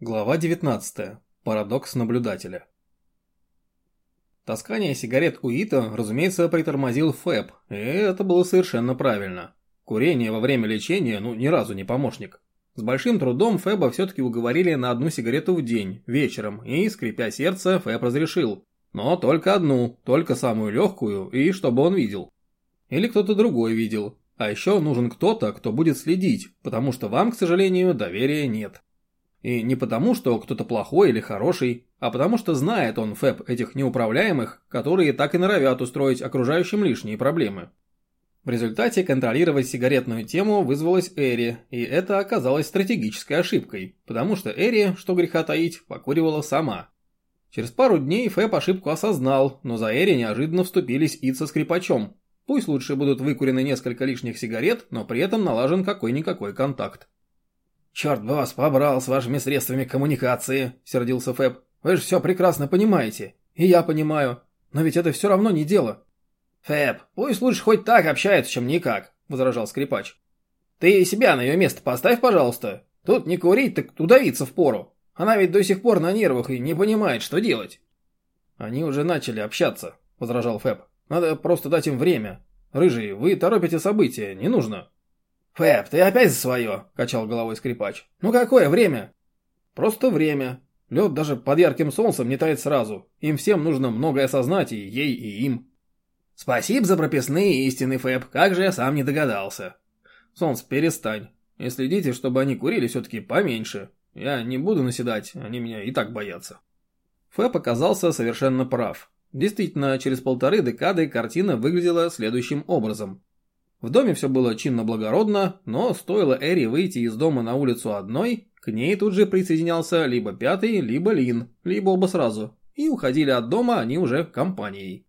Глава 19. Парадокс наблюдателя. Таскание сигарет у Ита, разумеется, притормозил Фэб, и это было совершенно правильно. Курение во время лечения, ну, ни разу не помощник. С большим трудом Фэба все-таки уговорили на одну сигарету в день, вечером, и, скрипя сердце, Фэб разрешил. Но только одну, только самую легкую, и чтобы он видел. Или кто-то другой видел. А еще нужен кто-то, кто будет следить, потому что вам, к сожалению, доверия нет. И не потому, что кто-то плохой или хороший, а потому что знает он ФЭП этих неуправляемых, которые так и норовят устроить окружающим лишние проблемы. В результате контролировать сигаретную тему вызвалась Эри, и это оказалось стратегической ошибкой, потому что Эри, что греха таить, покуривала сама. Через пару дней Фэп ошибку осознал, но за Эри неожиданно вступились Ид со скрипачом. Пусть лучше будут выкурены несколько лишних сигарет, но при этом налажен какой-никакой контакт. «Черт бы вас побрал с вашими средствами коммуникации», — сердился Фэб. «Вы же все прекрасно понимаете. И я понимаю. Но ведь это все равно не дело». «Фэб, пусть лучше хоть так общается, чем никак», — возражал скрипач. «Ты себя на ее место поставь, пожалуйста. Тут не курить, так удавиться впору. Она ведь до сих пор на нервах и не понимает, что делать». «Они уже начали общаться», — возражал Фэб. «Надо просто дать им время. Рыжий, вы торопите события, не нужно». «Фэб, ты опять за свое!» – качал головой скрипач. «Ну какое время?» «Просто время. Лед даже под ярким солнцем не тает сразу. Им всем нужно многое осознать, и ей, и им». «Спасибо за прописные истины, Фэб. Как же я сам не догадался». «Солнце, перестань. И следите, чтобы они курили все-таки поменьше. Я не буду наседать, они меня и так боятся». Фэб оказался совершенно прав. Действительно, через полторы декады картина выглядела следующим образом. В доме все было чинно-благородно, но стоило Эри выйти из дома на улицу одной, к ней тут же присоединялся либо Пятый, либо Лин, либо оба сразу. И уходили от дома они уже компанией.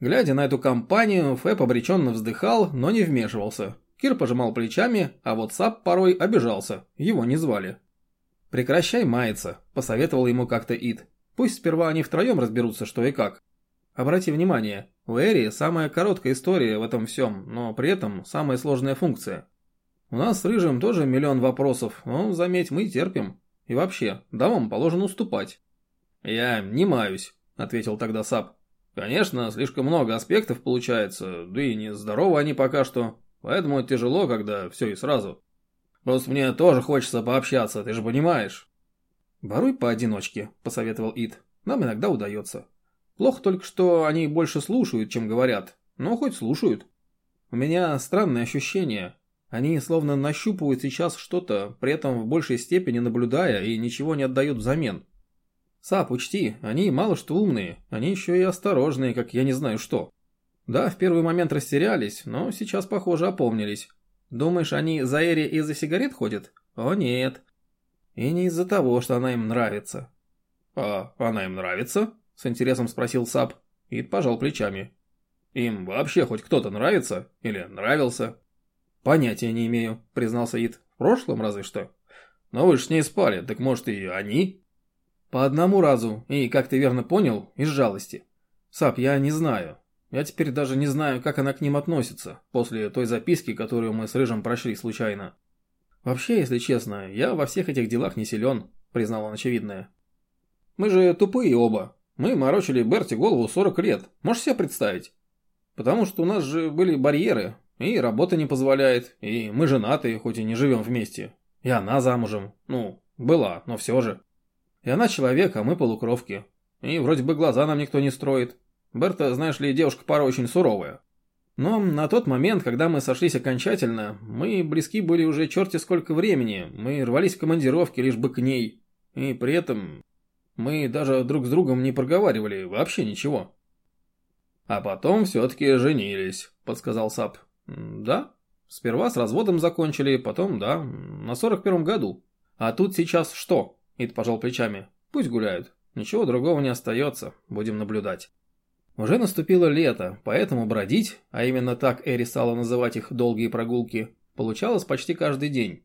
Глядя на эту компанию, Фэб обреченно вздыхал, но не вмешивался. Кир пожимал плечами, а вот Сап порой обижался, его не звали. «Прекращай маяться», – посоветовал ему как-то Ид. «Пусть сперва они втроем разберутся, что и как. Обрати внимание, у Эри самая короткая история в этом всем, но при этом самая сложная функция. У нас с Рыжим тоже миллион вопросов, но, заметь, мы терпим. И вообще, дамам положено уступать. Я не маюсь, ответил тогда Сап. Конечно, слишком много аспектов получается, да и не здоровы они пока что, поэтому тяжело, когда все и сразу. Просто мне тоже хочется пообщаться, ты же понимаешь. Воруй поодиночке, посоветовал Ид. Нам иногда удается. Плохо только, что они больше слушают, чем говорят. Но хоть слушают. У меня странное ощущение. Они словно нащупывают сейчас что-то, при этом в большей степени наблюдая и ничего не отдают взамен. Сап, учти, они мало что умные, они еще и осторожные, как я не знаю что. Да, в первый момент растерялись, но сейчас, похоже, опомнились. Думаешь, они за Эри из-за сигарет ходят? О нет. И не из-за того, что она им нравится. А она им нравится? С интересом спросил Сап. и пожал плечами. Им вообще хоть кто-то нравится? Или нравился? Понятия не имею, признался Ид. В прошлом разве что. Но вы ж с ней спали, так может и они? По одному разу, и, как ты верно понял, из жалости. Сап, я не знаю. Я теперь даже не знаю, как она к ним относится, после той записки, которую мы с Рыжим прошли случайно. Вообще, если честно, я во всех этих делах не силен, признал он очевидное. Мы же тупые оба, мы морочили Берти голову 40 лет, можешь себе представить? Потому что у нас же были барьеры, и работа не позволяет, и мы женаты, хоть и не живем вместе. И она замужем, ну, была, но все же. И она человек, а мы полукровки. И вроде бы глаза нам никто не строит. Берта, знаешь ли, девушка порой очень суровая. Но на тот момент, когда мы сошлись окончательно, мы близки были уже черти сколько времени, мы рвались в командировки лишь бы к ней. И при этом мы даже друг с другом не проговаривали вообще ничего. А потом все-таки женились, подсказал Сап. Да, сперва с разводом закончили, потом, да, на сорок первом году. А тут сейчас что? Ид пожал плечами. Пусть гуляют. Ничего другого не остается, будем наблюдать. Уже наступило лето, поэтому бродить, а именно так Эри стала называть их долгие прогулки, получалось почти каждый день.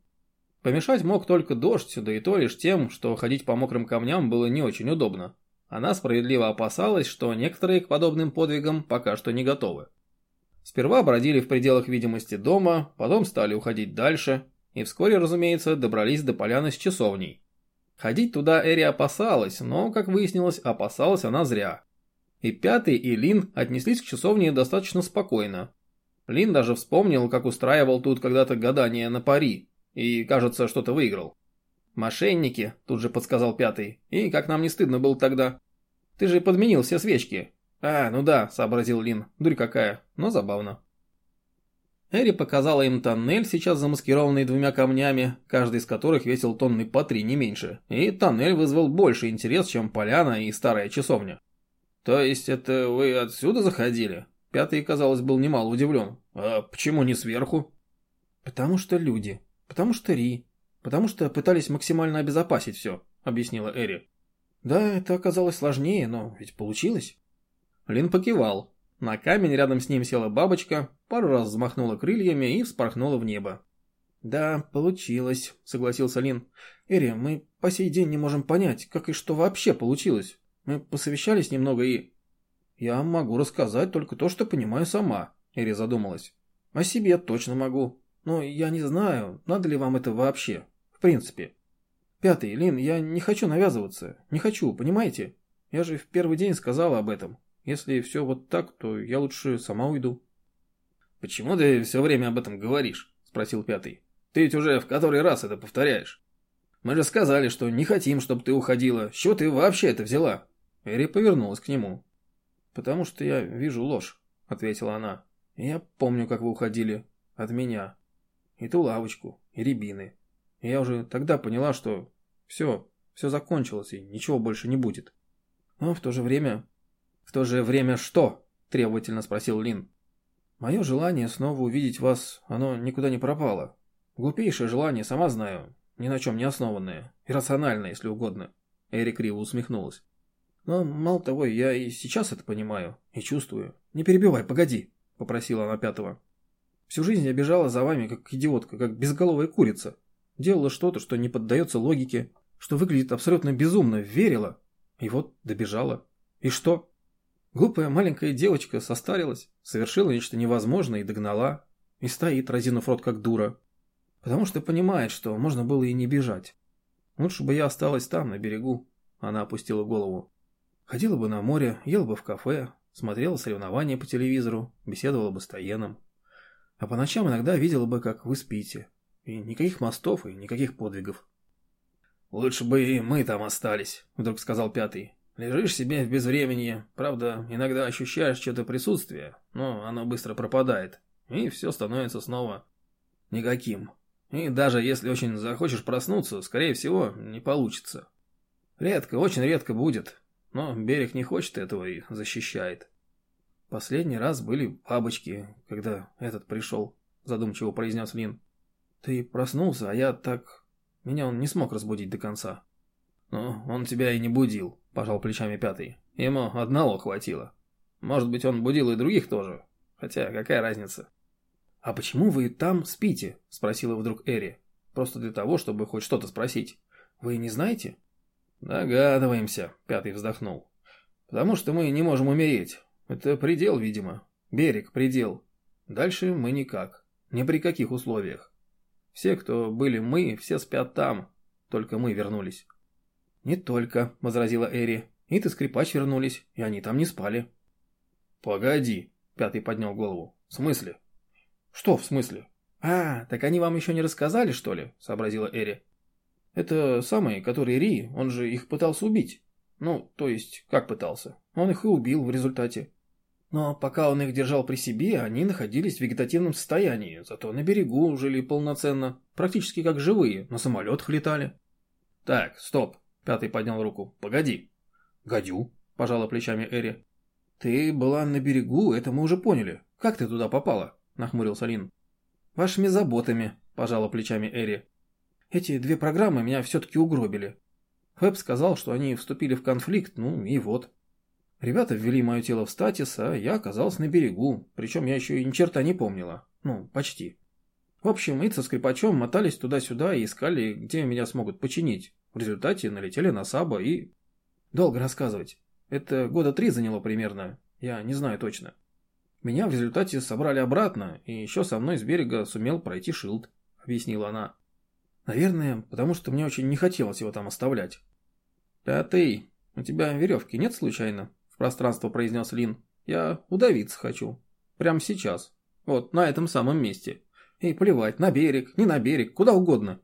Помешать мог только дождь, да и то лишь тем, что ходить по мокрым камням было не очень удобно. Она справедливо опасалась, что некоторые к подобным подвигам пока что не готовы. Сперва бродили в пределах видимости дома, потом стали уходить дальше, и вскоре, разумеется, добрались до поляны с часовней. Ходить туда Эри опасалась, но, как выяснилось, опасалась она зря. И Пятый, и Лин отнеслись к часовне достаточно спокойно. Лин даже вспомнил, как устраивал тут когда-то гадание на пари, и, кажется, что-то выиграл. «Мошенники», — тут же подсказал Пятый, — «и как нам не стыдно было тогда. Ты же подменил все свечки». «А, ну да», — сообразил Лин, — «дурь какая, но забавно». Эри показала им тоннель, сейчас замаскированный двумя камнями, каждый из которых весил тонны по три, не меньше. И тоннель вызвал больше интерес, чем поляна и старая часовня. «То есть это вы отсюда заходили?» Пятый, казалось, был немало удивлен. «А почему не сверху?» «Потому что люди. Потому что Ри. Потому что пытались максимально обезопасить все», — объяснила Эри. «Да, это оказалось сложнее, но ведь получилось». Лин покивал. На камень рядом с ним села бабочка, пару раз взмахнула крыльями и вспорхнула в небо. «Да, получилось», — согласился Лин. «Эри, мы по сей день не можем понять, как и что вообще получилось. Мы посовещались немного и...» «Я могу рассказать только то, что понимаю сама», — Эри задумалась. «О себе точно могу. Но я не знаю, надо ли вам это вообще. В принципе. Пятый, Лин, я не хочу навязываться. Не хочу, понимаете? Я же в первый день сказала об этом. Если все вот так, то я лучше сама уйду. «Почему ты все время об этом говоришь?» – спросил пятый. «Ты ведь уже в который раз это повторяешь. Мы же сказали, что не хотим, чтобы ты уходила. С чего ты вообще это взяла?» Эри повернулась к нему. «Потому что я вижу ложь», — ответила она. «Я помню, как вы уходили. От меня. И ту лавочку, и рябины. И я уже тогда поняла, что все, все закончилось, и ничего больше не будет. Но в то же время «В то же время что?» – требовательно спросил Лин. «Мое желание снова увидеть вас, оно никуда не пропало. Глупейшее желание, сама знаю, ни на чем не основанное, иррациональное, если угодно». Эрик криво усмехнулась. «Но, мало того, я и сейчас это понимаю и чувствую. Не перебивай, погоди», – попросила она пятого. «Всю жизнь я бежала за вами, как идиотка, как безголовая курица. Делала что-то, что не поддается логике, что выглядит абсолютно безумно, верила. И вот добежала. И что? Глупая маленькая девочка состарилась, совершила нечто невозможное и догнала. И стоит, разинув рот как дура. Потому что понимает, что можно было и не бежать. Лучше бы я осталась там, на берегу. Она опустила голову. Ходила бы на море, ела бы в кафе, смотрела соревнования по телевизору, беседовала бы с Таеном. А по ночам иногда видела бы, как вы спите. И никаких мостов, и никаких подвигов. «Лучше бы и мы там остались», — вдруг сказал пятый. Лежишь себе в безвременье, правда, иногда ощущаешь что-то присутствие, но оно быстро пропадает, и все становится снова никаким. И даже если очень захочешь проснуться, скорее всего, не получится. Редко, очень редко будет, но берег не хочет этого и защищает. Последний раз были бабочки, когда этот пришел, задумчиво произнес Лин. Ты проснулся, а я так... Меня он не смог разбудить до конца. Ну, он тебя и не будил, пожал плечами пятый. Ему одного хватило. Может быть, он будил и других тоже. Хотя, какая разница? «А почему вы там спите?» – спросила вдруг Эри. Просто для того, чтобы хоть что-то спросить. «Вы не знаете?» «Догадываемся», – пятый вздохнул. «Потому что мы не можем умереть. Это предел, видимо. Берег, предел. Дальше мы никак. Ни при каких условиях. Все, кто были мы, все спят там. Только мы вернулись». «Не только», — возразила Эри. «Ит и скрипач вернулись, и они там не спали». «Погоди», — Пятый поднял голову. «В смысле?» «Что в смысле?» «А, так они вам еще не рассказали, что ли?» — сообразила Эри. «Это самый, который Ри, он же их пытался убить. Ну, то есть, как пытался? Он их и убил в результате. Но пока он их держал при себе, они находились в вегетативном состоянии, зато на берегу жили полноценно, практически как живые, на самолетах летали». «Так, стоп», Пятый поднял руку. «Погоди». «Гадю», – пожала плечами Эри. «Ты была на берегу, это мы уже поняли. Как ты туда попала?» – нахмурился Лин. «Вашими заботами», – пожала плечами Эри. «Эти две программы меня все-таки угробили. Фэб сказал, что они вступили в конфликт, ну и вот. Ребята ввели мое тело в статис, а я оказалась на берегу, причем я еще и ни черта не помнила. Ну, почти. В общем, Ид со скрипачом мотались туда-сюда и искали, где меня смогут починить. В результате налетели на Саба и... Долго рассказывать. Это года три заняло примерно. Я не знаю точно. Меня в результате собрали обратно, и еще со мной с берега сумел пройти Шилд, объяснила она. Наверное, потому что мне очень не хотелось его там оставлять. «Пятый, у тебя веревки нет случайно?» В пространство произнес Лин. «Я удавиться хочу. Прямо сейчас. Вот, на этом самом месте. И плевать, на берег, не на берег, куда угодно».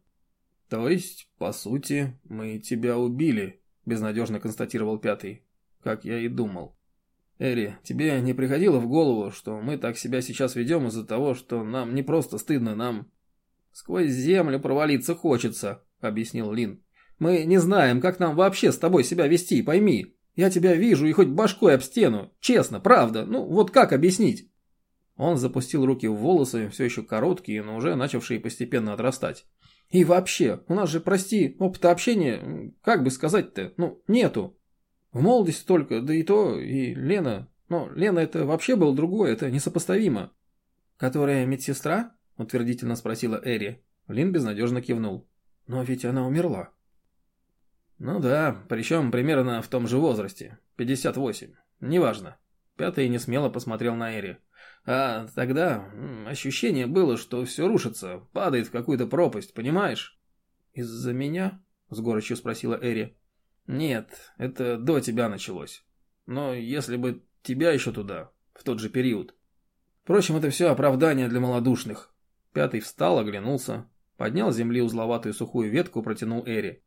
«То есть, по сути, мы тебя убили», – безнадежно констатировал Пятый. «Как я и думал». «Эри, тебе не приходило в голову, что мы так себя сейчас ведем из-за того, что нам не просто стыдно, нам «Сквозь землю провалиться хочется», — объяснил Лин. «Мы не знаем, как нам вообще с тобой себя вести, пойми. Я тебя вижу и хоть башкой об стену. Честно, правда. Ну, вот как объяснить?» Он запустил руки в волосы, все еще короткие, но уже начавшие постепенно отрастать. «И вообще, у нас же, прости, опыта общения, как бы сказать-то, ну, нету. В молодости только, да и то, и Лена. Но Лена это вообще было другое, это несопоставимо». «Которая медсестра?» утвердительно спросила Эри. Лин безнадежно кивнул. Но ведь она умерла. Ну да, причем примерно в том же возрасте. 58. Неважно. Пятый не смело посмотрел на Эри. А тогда ощущение было, что все рушится, падает в какую-то пропасть, понимаешь? Из-за меня? С горечью спросила Эри. Нет, это до тебя началось. Но если бы тебя еще туда, в тот же период. Впрочем, это все оправдание для малодушных. Пятый встал, оглянулся, поднял с земли узловатую сухую ветку, протянул Эри.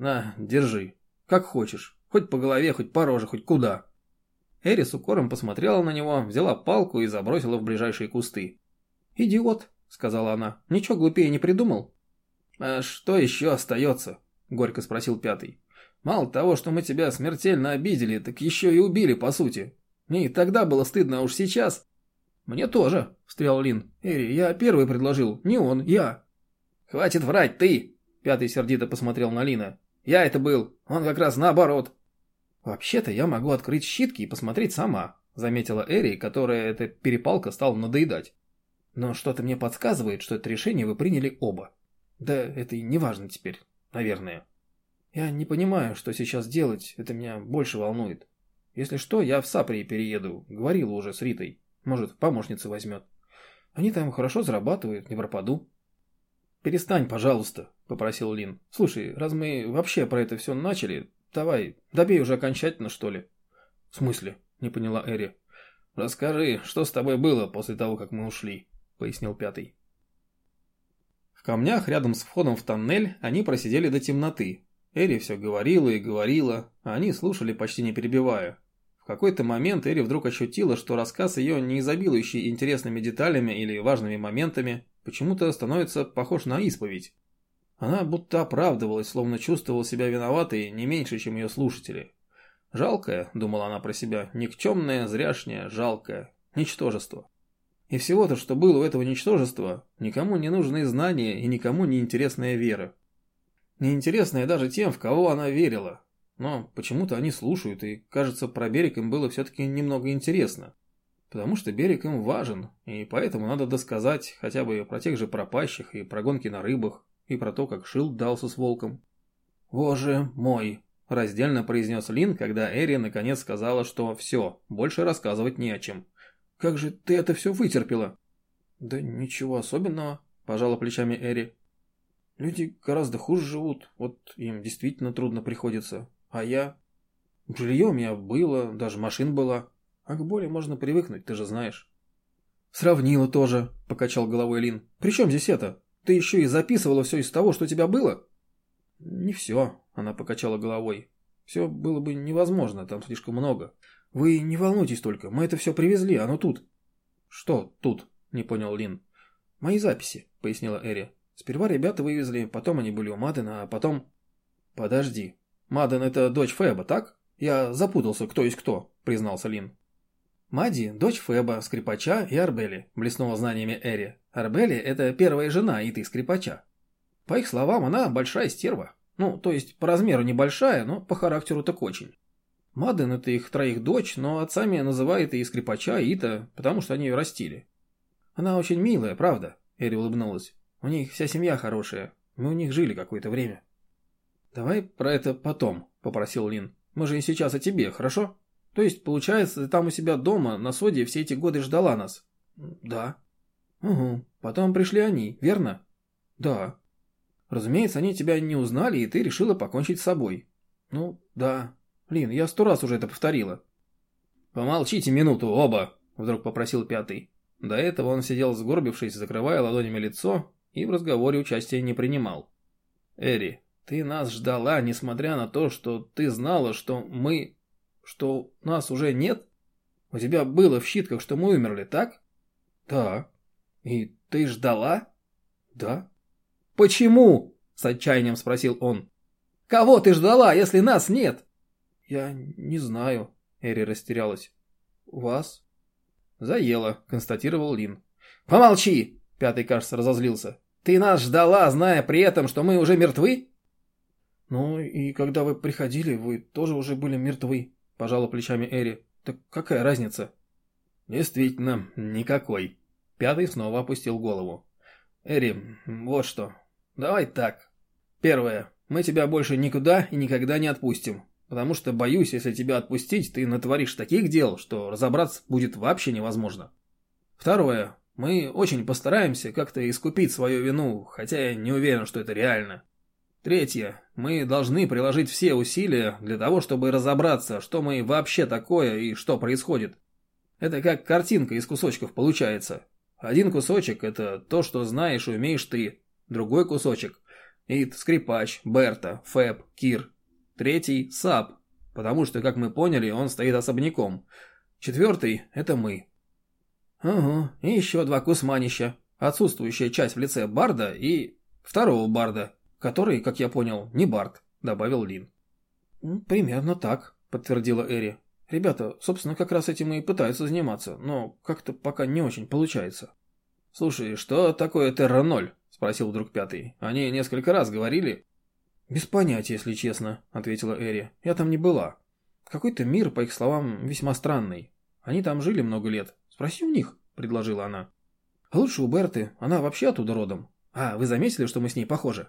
«На, держи. Как хочешь. Хоть по голове, хоть по роже, хоть куда». Эри с укором посмотрела на него, взяла палку и забросила в ближайшие кусты. «Идиот», — сказала она. «Ничего глупее не придумал?» «А что еще остается?» — горько спросил Пятый. «Мало того, что мы тебя смертельно обидели, так еще и убили, по сути. Мне и тогда было стыдно, а уж сейчас...» «Мне тоже», — встрял Лин. «Эри, я первый предложил, не он, я». «Хватит врать, ты!» — Пятый сердито посмотрел на Лина. «Я это был, он как раз наоборот». «Вообще-то я могу открыть щитки и посмотреть сама», — заметила Эри, которая эта перепалка стала надоедать. «Но что-то мне подсказывает, что это решение вы приняли оба. Да это и не важно теперь, наверное. Я не понимаю, что сейчас делать, это меня больше волнует. Если что, я в Саприи перееду, говорила уже с Ритой. Может, помощницы возьмет. Они там хорошо зарабатывают, не пропаду. «Перестань, пожалуйста», — попросил Лин. «Слушай, раз мы вообще про это все начали, давай, добей уже окончательно, что ли?» «В смысле?» — не поняла Эри. «Расскажи, что с тобой было после того, как мы ушли», — пояснил пятый. В камнях рядом с входом в тоннель они просидели до темноты. Эри все говорила и говорила, а они слушали, почти не перебивая какой-то момент Эри вдруг ощутила, что рассказ ее, не изобилующий интересными деталями или важными моментами, почему-то становится похож на исповедь. Она будто оправдывалась, словно чувствовала себя виноватой не меньше, чем ее слушатели. Жалкое, думала она про себя, никчемное, зряшнее, жалкое, ничтожество. И всего-то, что было у этого ничтожества, никому не нужны знания и никому не интересная вера. Неинтересная даже тем, в кого она верила, но почему-то они слушают, и, кажется, про берег им было все-таки немного интересно. Потому что берег им важен, и поэтому надо досказать хотя бы про тех же пропащих, и про гонки на рыбах, и про то, как Шилд дался с волком. «Боже мой!» – раздельно произнес Лин, когда Эри наконец сказала, что все, больше рассказывать не о чем. «Как же ты это все вытерпела?» «Да ничего особенного», – пожала плечами Эри. «Люди гораздо хуже живут, вот им действительно трудно приходится. А я? Жилье у меня было, даже машин была. А к боли можно привыкнуть, ты же знаешь. Сравнила тоже, покачал головой Лин. При чем здесь это? Ты еще и записывала все из того, что у тебя было? Не все, она покачала головой. Все было бы невозможно, там слишком много. Вы не волнуйтесь только, мы это все привезли, оно тут. Что тут? Не понял Лин. Мои записи, пояснила Эри. Сперва ребята вывезли, потом они были у Мадена, а потом... Подожди, «Маден — это дочь Феба, так? Я запутался, кто есть кто», — признался Лин. «Мади — дочь Феба, скрипача и Арбели», — блеснула знаниями Эри. «Арбели — это первая жена и ты скрипача. По их словам, она большая стерва. Ну, то есть по размеру небольшая, но по характеру так очень. Маден — это их троих дочь, но отцами называет и скрипача, и Ита, потому что они ее растили. Она очень милая, правда?» — Эри улыбнулась. «У них вся семья хорошая. Мы у них жили какое-то время». «Давай про это потом», — попросил Лин. «Мы же и сейчас о тебе, хорошо? То есть, получается, ты там у себя дома на соде все эти годы ждала нас?» «Да». «Угу. Потом пришли они, верно?» «Да». Разумеется, они тебя не узнали, и ты решила покончить с собой. Ну, да. Лин, я сто раз уже это повторила. Помолчите минуту, оба, вдруг попросил пятый. До этого он сидел сгорбившись, закрывая ладонями лицо, и в разговоре участия не принимал. Эри, ты нас ждала, несмотря на то, что ты знала, что мы... что нас уже нет? У тебя было в щитках, что мы умерли, так? Да. И ты ждала? Да. Почему? С отчаянием спросил он. Кого ты ждала, если нас нет? Я не знаю. Эри растерялась. Вас? Заело, констатировал Лин. Помолчи! Пятый, кажется, разозлился. Ты нас ждала, зная при этом, что мы уже мертвы? Ну и когда вы приходили, вы тоже уже были мертвы, пожала плечами Эри. Так какая разница? Действительно, никакой. Пятый снова опустил голову. Эри, вот что. Давай так. Первое. Мы тебя больше никуда и никогда не отпустим. Потому что, боюсь, если тебя отпустить, ты натворишь таких дел, что разобраться будет вообще невозможно. Второе. Мы очень постараемся как-то искупить свою вину, хотя я не уверен, что это реально. Третье. Мы должны приложить все усилия для того, чтобы разобраться, что мы вообще такое и что происходит. Это как картинка из кусочков получается. Один кусочек – это то, что знаешь и умеешь ты. Другой кусочек – Ид, Скрипач, Берта, Фэб, Кир. Третий – Саб, потому что, как мы поняли, он стоит особняком. Четвертый – это мы. Угу, и еще два кусманища. Отсутствующая часть в лице Барда и второго Барда, который, как я понял, не Бард, добавил Лин. Примерно так, подтвердила Эри. Ребята, собственно, как раз этим и пытаются заниматься, но как-то пока не очень получается. Слушай, что такое Терра-0? спросил вдруг пятый. Они несколько раз говорили. Без понятия, если честно, ответила Эри. Я там не была. Какой-то мир, по их словам, весьма странный. Они там жили много лет. Спроси у них, предложила она. А лучше у Берты, она вообще оттуда родом. А, вы заметили, что мы с ней похожи?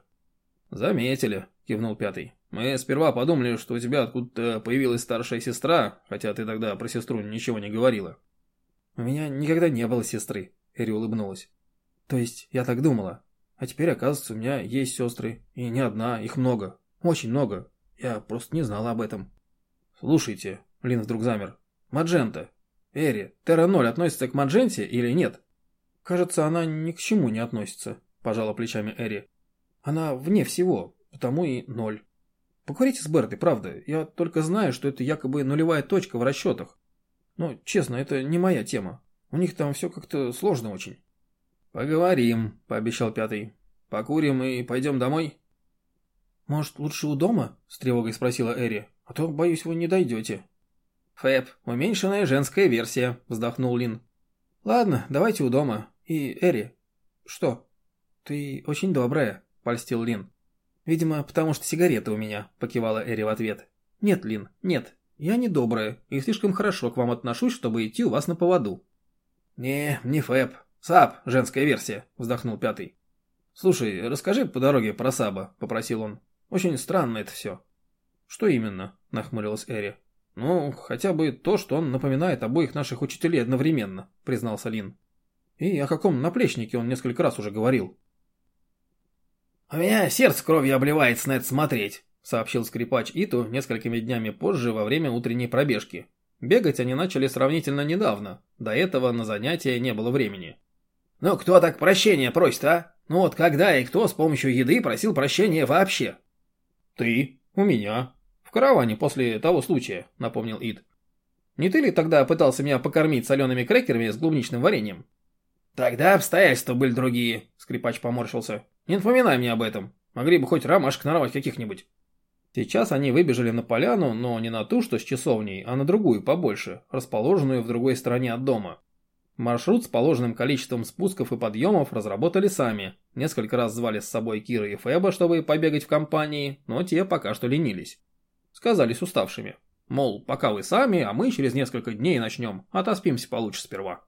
«Заметили», — кивнул пятый. «Мы сперва подумали, что у тебя откуда-то появилась старшая сестра, хотя ты тогда про сестру ничего не говорила». «У меня никогда не было сестры», — Эри улыбнулась. «То есть, я так думала. А теперь, оказывается, у меня есть сестры. И не одна, их много. Очень много. Я просто не знала об этом». «Слушайте», — Лин вдруг замер. «Маджента. Эри, Терра-0 относится к Мадженте или нет?» «Кажется, она ни к чему не относится», — пожала плечами Эри. Она вне всего, потому и ноль. Поговорите с Бертой, правда. Я только знаю, что это якобы нулевая точка в расчетах. Но, честно, это не моя тема. У них там все как-то сложно очень. Поговорим, пообещал пятый. Покурим и пойдем домой? Может, лучше у дома? С тревогой спросила Эри. А то, боюсь, вы не дойдете. Фэб, уменьшенная женская версия, вздохнул Лин. Ладно, давайте у дома. И Эри. Что? Ты очень добрая. – польстил Лин. «Видимо, потому что сигареты у меня», – покивала Эри в ответ. «Нет, Лин, нет. Я не добрая и слишком хорошо к вам отношусь, чтобы идти у вас на поводу». «Не, не Фэб. Саб, женская версия», – вздохнул пятый. «Слушай, расскажи по дороге про Саба», – попросил он. «Очень странно это все». «Что именно?» – нахмурилась Эри. «Ну, хотя бы то, что он напоминает обоих наших учителей одновременно», – признался Лин. «И о каком наплечнике он несколько раз уже говорил». «У меня сердце кровью обливается на это смотреть», — сообщил скрипач Иту несколькими днями позже во время утренней пробежки. Бегать они начали сравнительно недавно, до этого на занятия не было времени. «Ну кто так прощения просит, а? Ну вот когда и кто с помощью еды просил прощения вообще?» «Ты. У меня. В караване после того случая», — напомнил Ит. «Не ты ли тогда пытался меня покормить солеными крекерами с клубничным вареньем?» «Тогда обстоятельства были другие», — скрипач поморщился. Не напоминай мне об этом. Могли бы хоть ромашек нарвать каких-нибудь. Сейчас они выбежали на поляну, но не на ту, что с часовней, а на другую побольше, расположенную в другой стороне от дома. Маршрут с положенным количеством спусков и подъемов разработали сами. Несколько раз звали с собой Кира и Феба, чтобы побегать в компании, но те пока что ленились. Сказались уставшими. Мол, пока вы сами, а мы через несколько дней начнем, отоспимся получше сперва.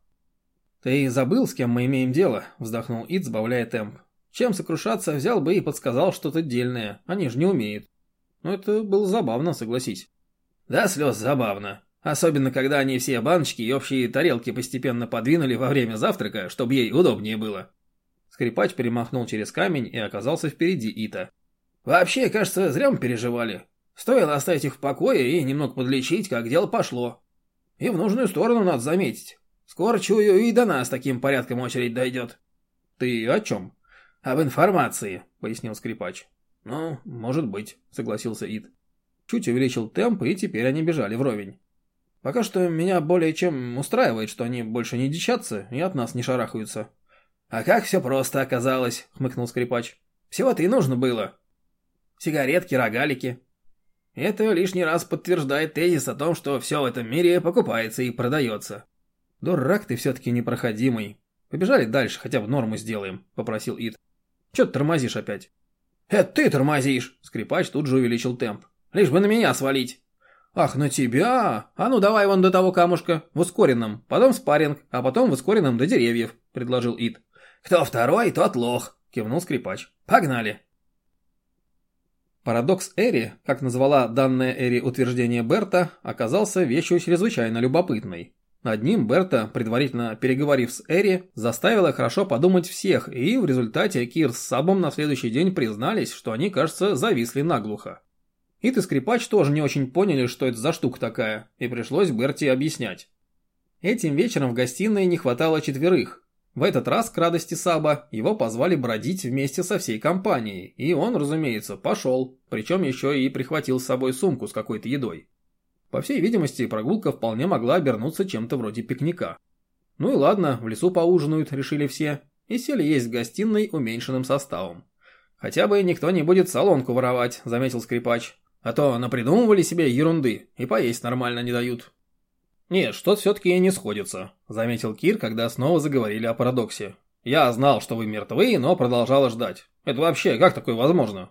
«Ты забыл, с кем мы имеем дело?» – вздохнул Ид, сбавляя темп. Чем сокрушаться, взял бы и подсказал что-то дельное. Они же не умеют. Но это было забавно, согласись. Да, слез забавно. Особенно, когда они все баночки и общие тарелки постепенно подвинули во время завтрака, чтобы ей удобнее было. Скрипач перемахнул через камень и оказался впереди Ита. «Вообще, кажется, зря мы переживали. Стоило оставить их в покое и немного подлечить, как дело пошло. И в нужную сторону надо заметить. Скоро, чую, и до нас таким порядком очередь дойдет». «Ты о чем?» «Об информации», — пояснил скрипач. «Ну, может быть», — согласился Ит. Чуть увеличил темп, и теперь они бежали вровень. Пока что меня более чем устраивает, что они больше не дичатся и от нас не шарахаются. «А как все просто оказалось», — хмыкнул скрипач. «Всего-то и нужно было. Сигаретки, рогалики. Это лишний раз подтверждает тезис о том, что все в этом мире покупается и продается». «Дурак ты все-таки непроходимый. Побежали дальше, хотя бы норму сделаем», — попросил Ид. «Че ты тормозишь опять?» «Это ты тормозишь!» Скрипач тут же увеличил темп. «Лишь бы на меня свалить!» «Ах, на тебя! А ну давай вон до того камушка, в ускоренном, потом спарринг, а потом в ускоренном до деревьев», — предложил Ид. «Кто второй, тот лох», — кивнул скрипач. «Погнали!» Парадокс Эри, как назвала данное Эри утверждение Берта, оказался вещью чрезвычайно любопытной. Над ним Берта, предварительно переговорив с Эри, заставила хорошо подумать всех, и в результате Кир с Сабом на следующий день признались, что они, кажется, зависли наглухо. Ит и скрипач тоже не очень поняли, что это за штука такая, и пришлось Берти объяснять. Этим вечером в гостиной не хватало четверых. В этот раз, к радости Саба, его позвали бродить вместе со всей компанией, и он, разумеется, пошел, причем еще и прихватил с собой сумку с какой-то едой. По всей видимости, прогулка вполне могла обернуться чем-то вроде пикника. Ну и ладно, в лесу поужинают, решили все, и сели есть в гостиной уменьшенным составом. «Хотя бы никто не будет солонку воровать», — заметил скрипач. А то напридумывали себе ерунды и поесть нормально не дают. Нет, что-то все-таки не сходится, заметил Кир, когда снова заговорили о парадоксе. Я знал, что вы мертвы, но продолжала ждать. Это вообще как такое возможно?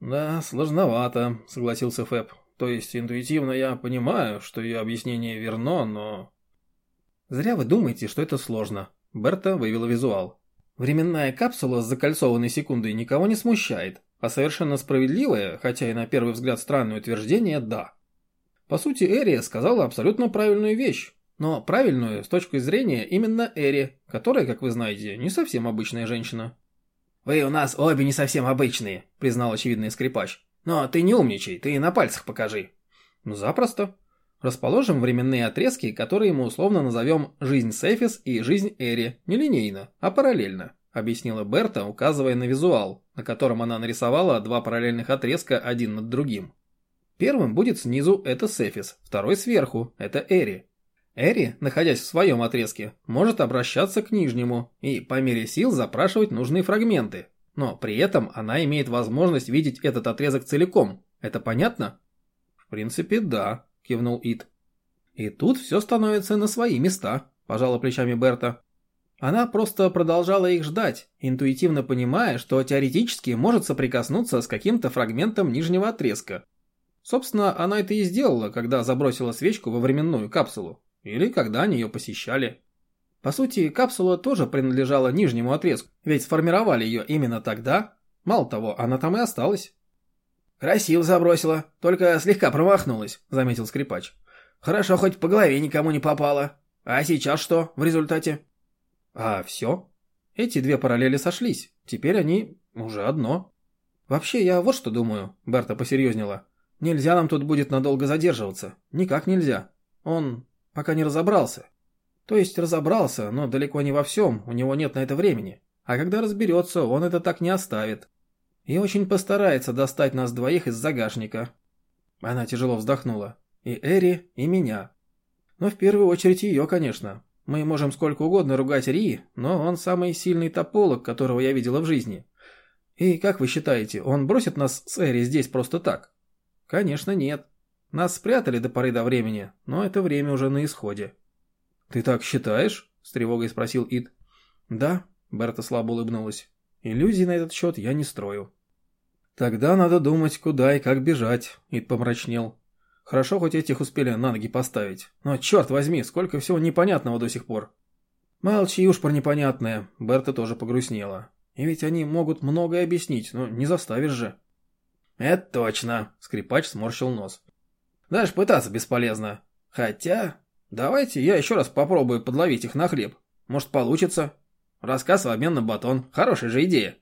Да, сложновато, согласился Фэб. То есть интуитивно я понимаю, что ее объяснение верно, но... Зря вы думаете, что это сложно. Берта вывела визуал. Временная капсула с закольцованной секундой никого не смущает. А совершенно справедливое, хотя и на первый взгляд странное утверждение – да. По сути, Эри сказала абсолютно правильную вещь. Но правильную с точки зрения именно Эри, которая, как вы знаете, не совсем обычная женщина. «Вы у нас обе не совсем обычные», – признал очевидный скрипач. «Но ты не умничай, ты на пальцах покажи». «Ну, запросто. Расположим временные отрезки, которые мы условно назовем «жизнь Сефис» и «жизнь Эри» не линейно, а параллельно объяснила Берта, указывая на визуал, на котором она нарисовала два параллельных отрезка один над другим. Первым будет снизу это Сефис, второй сверху это Эри. Эри, находясь в своем отрезке, может обращаться к нижнему и по мере сил запрашивать нужные фрагменты, но при этом она имеет возможность видеть этот отрезок целиком. Это понятно? В принципе, да, кивнул Ит. И тут все становится на свои места, пожала плечами Берта. Она просто продолжала их ждать, интуитивно понимая, что теоретически может соприкоснуться с каким-то фрагментом нижнего отрезка. Собственно, она это и сделала, когда забросила свечку во временную капсулу, или когда они ее посещали. По сути, капсула тоже принадлежала нижнему отрезку, ведь сформировали ее именно тогда. Мало того, она там и осталась. «Красиво забросила, только слегка промахнулась», — заметил скрипач. «Хорошо, хоть по голове никому не попало. А сейчас что в результате?» А все. Эти две параллели сошлись. Теперь они уже одно. Вообще, я вот что думаю, Берта посерьезнела. Нельзя нам тут будет надолго задерживаться. Никак нельзя. Он пока не разобрался. То есть разобрался, но далеко не во всем, у него нет на это времени. А когда разберется, он это так не оставит. И очень постарается достать нас двоих из загашника. Она тяжело вздохнула. И Эри, и меня. Но в первую очередь ее, конечно. Мы можем сколько угодно ругать Ри, но он самый сильный тополог, которого я видела в жизни. И как вы считаете, он бросит нас с Эри здесь просто так? Конечно, нет. Нас спрятали до поры до времени, но это время уже на исходе. Ты так считаешь? С тревогой спросил Ид. Да, Берта слабо улыбнулась. Иллюзий на этот счет я не строю. Тогда надо думать, куда и как бежать, Ид помрачнел. Хорошо, хоть этих успели на ноги поставить. Но черт возьми, сколько всего непонятного до сих пор. Молчи уж про непонятное. Берта тоже погрустнела. И ведь они могут многое объяснить, но не заставишь же. Это точно. Скрипач сморщил нос. Даже пытаться бесполезно. Хотя... Давайте я еще раз попробую подловить их на хлеб. Может получится. Рассказ в обмен на батон. Хорошая же идея.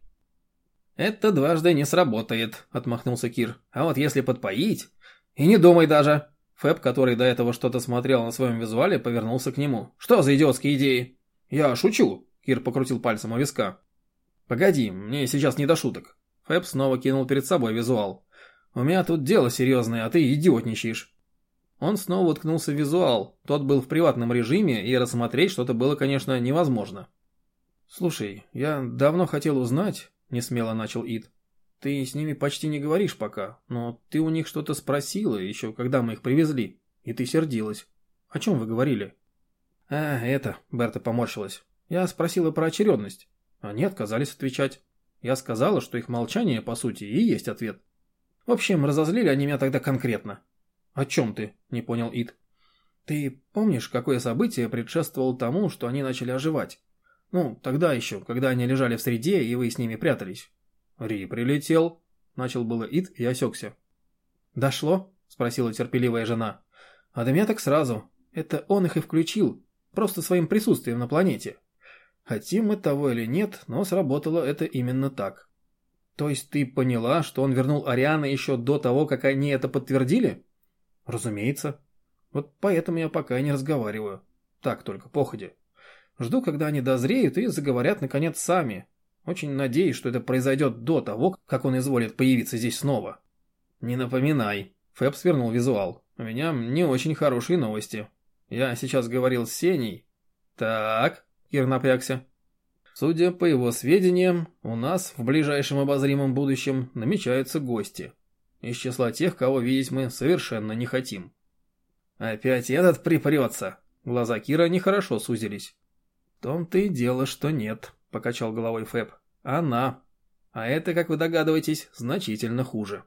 Это дважды не сработает, отмахнулся Кир. А вот если подпоить... И не думай даже. Фэб, который до этого что-то смотрел на своем визуале, повернулся к нему. Что за идиотские идеи? Я шучу, Кир покрутил пальцем у виска. Погоди, мне сейчас не до шуток. Фэб снова кинул перед собой визуал. У меня тут дело серьезное, а ты идиотничаешь. Он снова уткнулся в визуал. Тот был в приватном режиме, и рассмотреть что-то было, конечно, невозможно. «Слушай, я давно хотел узнать», — несмело начал Ид. «Ты с ними почти не говоришь пока, но ты у них что-то спросила еще, когда мы их привезли, и ты сердилась. О чем вы говорили?» «А, это...» — Берта поморщилась. «Я спросила про очередность. Они отказались отвечать. Я сказала, что их молчание, по сути, и есть ответ. В общем, разозлили они меня тогда конкретно». «О чем ты?» — не понял Ид. «Ты помнишь, какое событие предшествовало тому, что они начали оживать?» Ну, тогда еще, когда они лежали в среде, и вы с ними прятались. Ри прилетел. Начал было Ит и осекся. Дошло? Спросила терпеливая жена. А до меня так сразу. Это он их и включил. Просто своим присутствием на планете. Хотим мы того или нет, но сработало это именно так. То есть ты поняла, что он вернул Ариана еще до того, как они это подтвердили? Разумеется. Вот поэтому я пока и не разговариваю. Так только, походе. Жду, когда они дозреют и заговорят наконец сами. Очень надеюсь, что это произойдет до того, как он изволит появиться здесь снова. Не напоминай. Фэб свернул визуал. У меня не очень хорошие новости. Я сейчас говорил с Сеней. Так, Кир напрягся. Судя по его сведениям, у нас в ближайшем обозримом будущем намечаются гости. Из числа тех, кого видеть мы совершенно не хотим. Опять этот припрется. Глаза Кира нехорошо сузились том-то и дело, что нет», — покачал головой Фэб. «Она. А это, как вы догадываетесь, значительно хуже».